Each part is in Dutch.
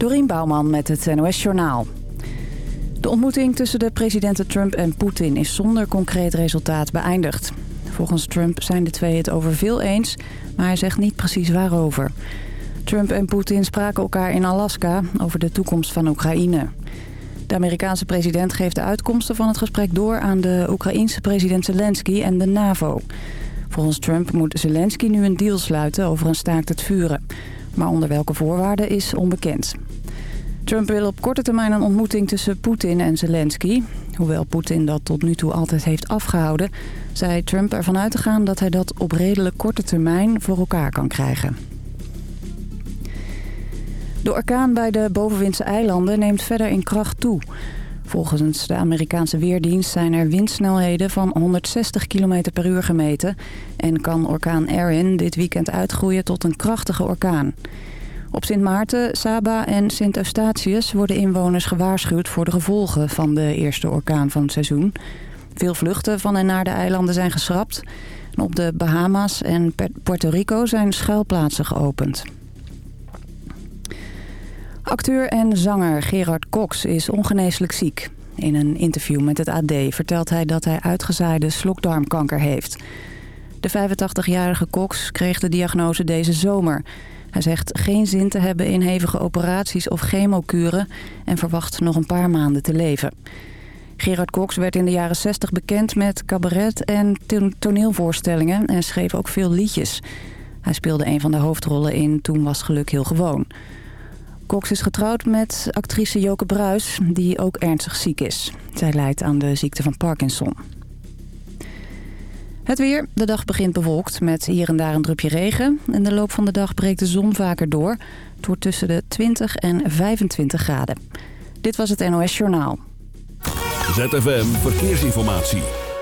Dorien Bouwman met het NOS Journaal. De ontmoeting tussen de presidenten Trump en Poetin is zonder concreet resultaat beëindigd. Volgens Trump zijn de twee het over veel eens, maar hij zegt niet precies waarover. Trump en Poetin spraken elkaar in Alaska over de toekomst van Oekraïne. De Amerikaanse president geeft de uitkomsten van het gesprek door aan de Oekraïense president Zelensky en de NAVO. Volgens Trump moet Zelensky nu een deal sluiten over een staakt het vuren. Maar onder welke voorwaarden is onbekend. Trump wil op korte termijn een ontmoeting tussen Poetin en Zelensky. Hoewel Poetin dat tot nu toe altijd heeft afgehouden... zei Trump ervan uit te gaan dat hij dat op redelijk korte termijn voor elkaar kan krijgen. De orkaan bij de bovenwindse eilanden neemt verder in kracht toe. Volgens de Amerikaanse Weerdienst zijn er windsnelheden van 160 km per uur gemeten... en kan orkaan Erin dit weekend uitgroeien tot een krachtige orkaan. Op Sint Maarten, Saba en Sint Eustatius worden inwoners gewaarschuwd voor de gevolgen van de eerste orkaan van het seizoen. Veel vluchten van en naar de eilanden zijn geschrapt. op de Bahama's en Puerto Rico zijn schuilplaatsen geopend. Acteur en zanger Gerard Cox is ongeneeslijk ziek. In een interview met het AD vertelt hij dat hij uitgezaaide slokdarmkanker heeft. De 85-jarige Cox kreeg de diagnose deze zomer. Hij zegt geen zin te hebben in hevige operaties of chemokuren... en verwacht nog een paar maanden te leven. Gerard Cox werd in de jaren 60 bekend met cabaret en toneelvoorstellingen... en schreef ook veel liedjes. Hij speelde een van de hoofdrollen in Toen was geluk heel gewoon... Cox is getrouwd met actrice Joke Bruis, die ook ernstig ziek is. Zij lijdt aan de ziekte van Parkinson. Het weer. De dag begint bewolkt met hier en daar een drupje regen. In de loop van de dag breekt de zon vaker door. Het wordt tussen de 20 en 25 graden. Dit was het NOS Journaal. ZFM Verkeersinformatie.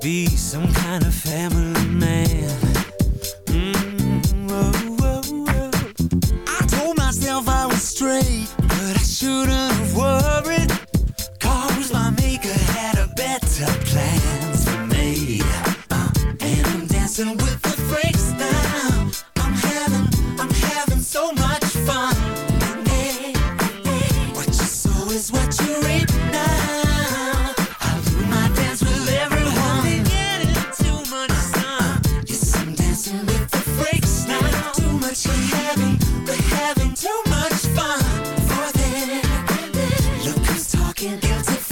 be some kind of family man. Mm, whoa, whoa, whoa. I told myself I was straight, but I shouldn't have worried. Cause my maker had a better plans for me. Uh, and I'm dancing with looking beautiful.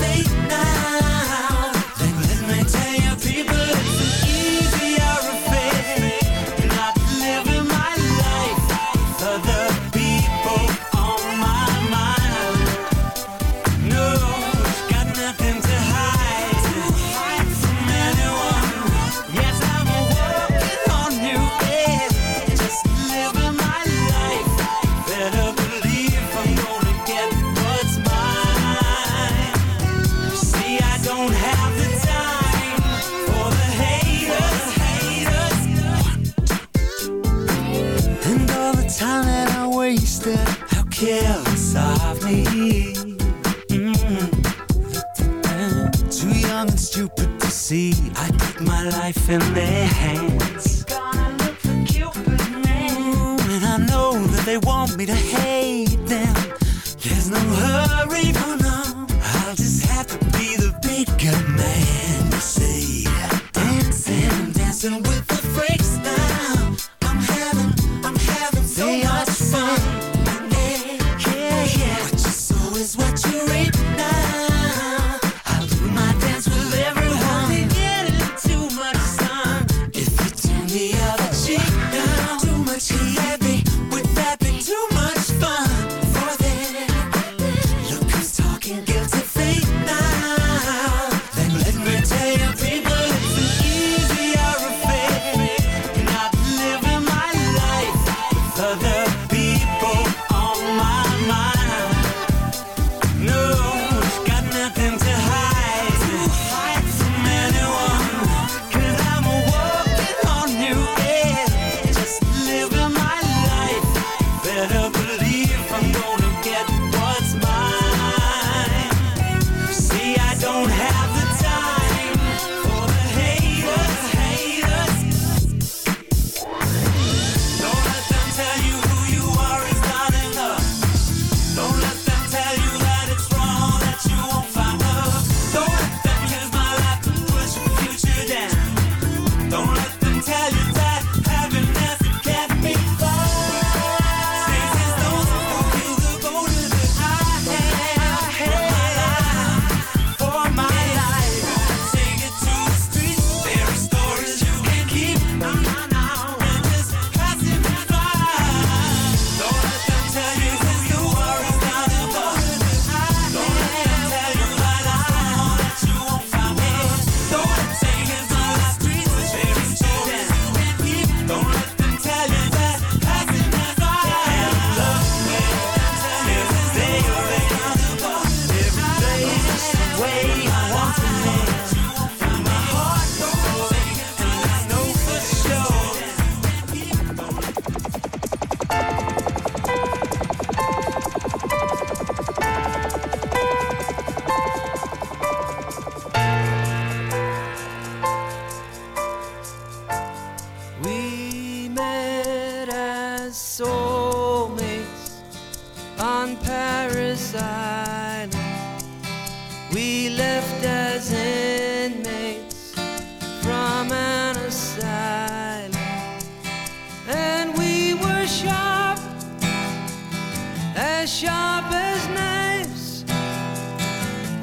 In their hands.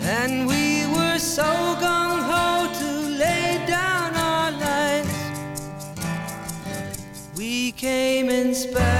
And we were so gung ho to lay down our lives. We came in space.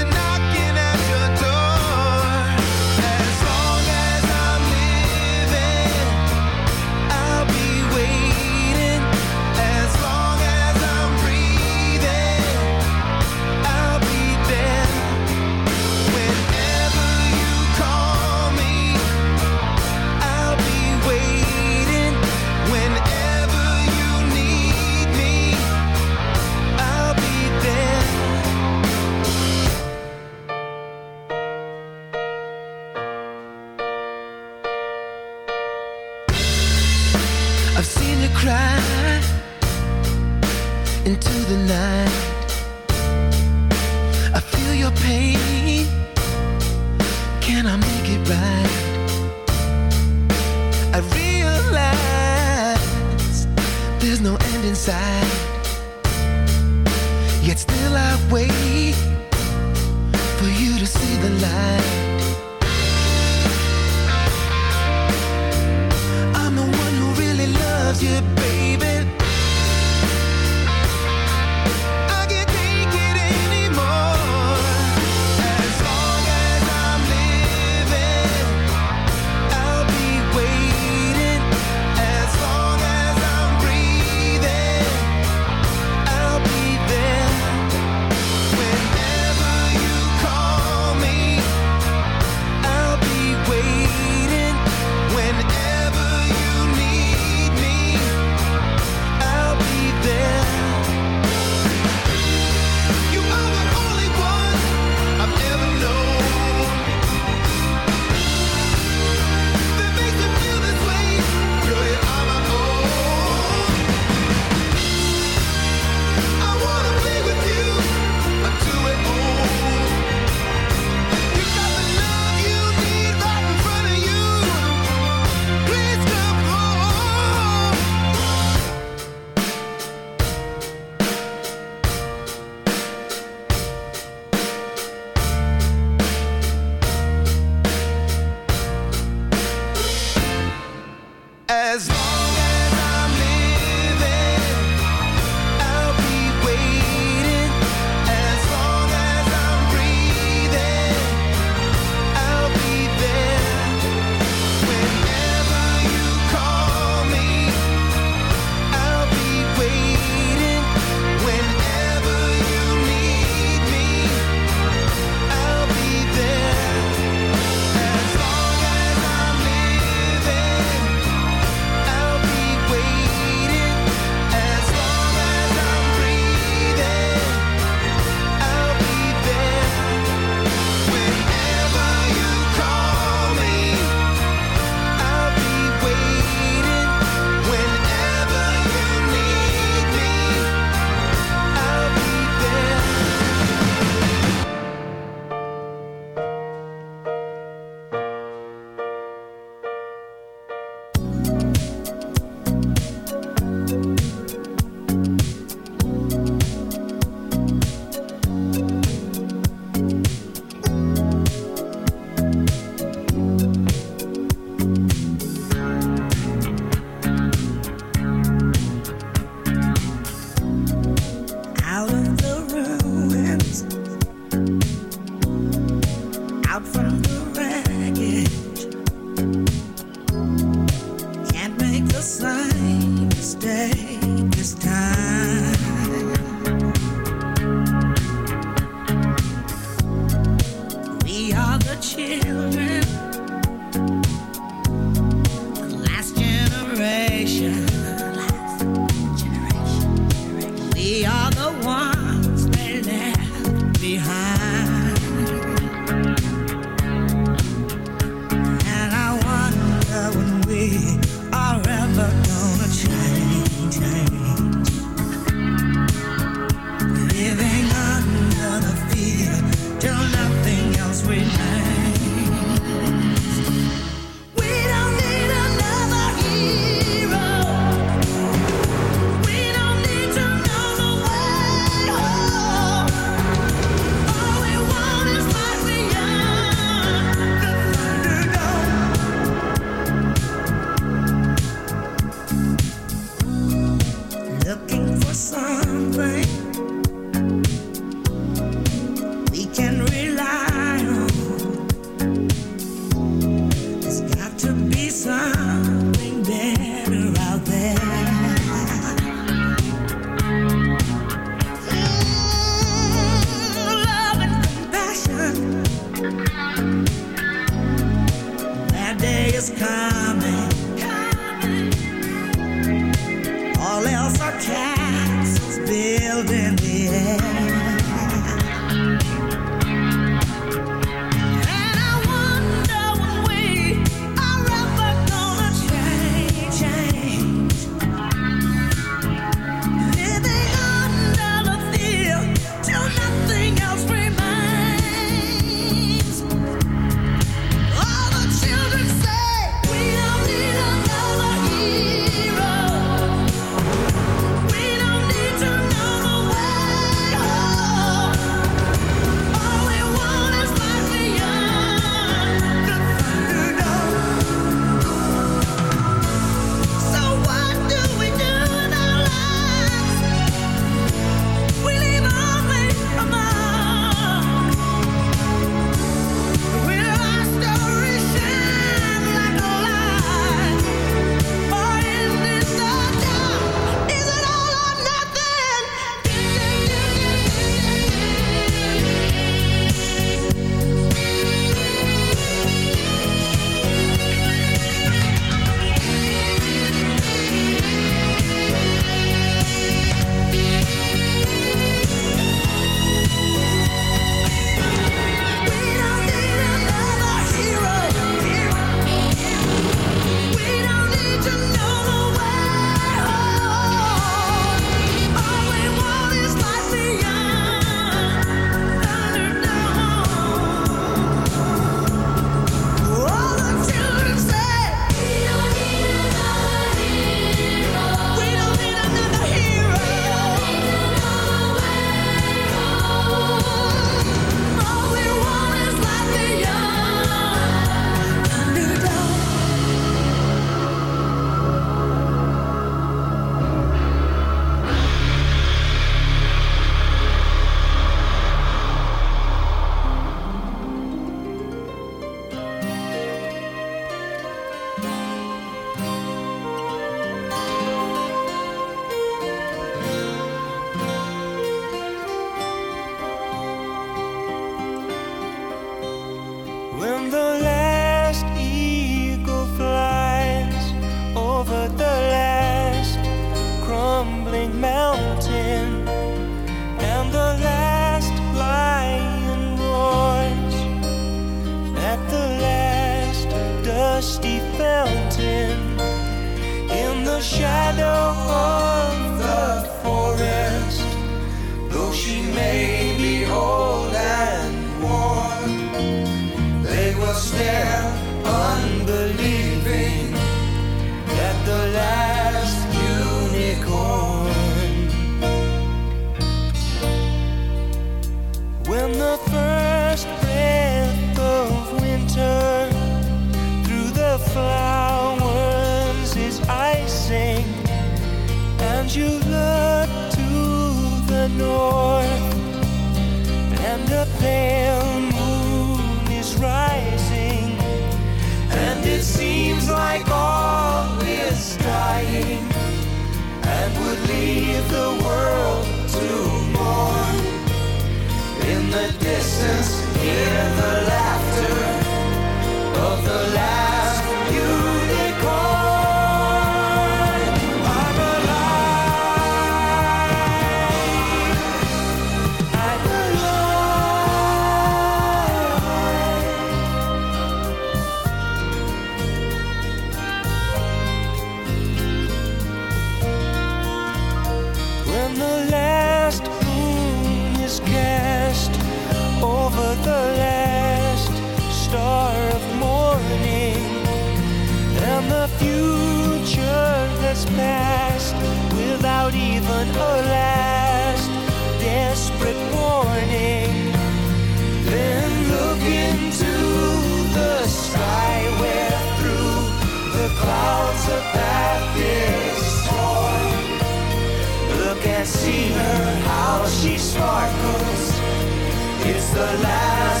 It's the last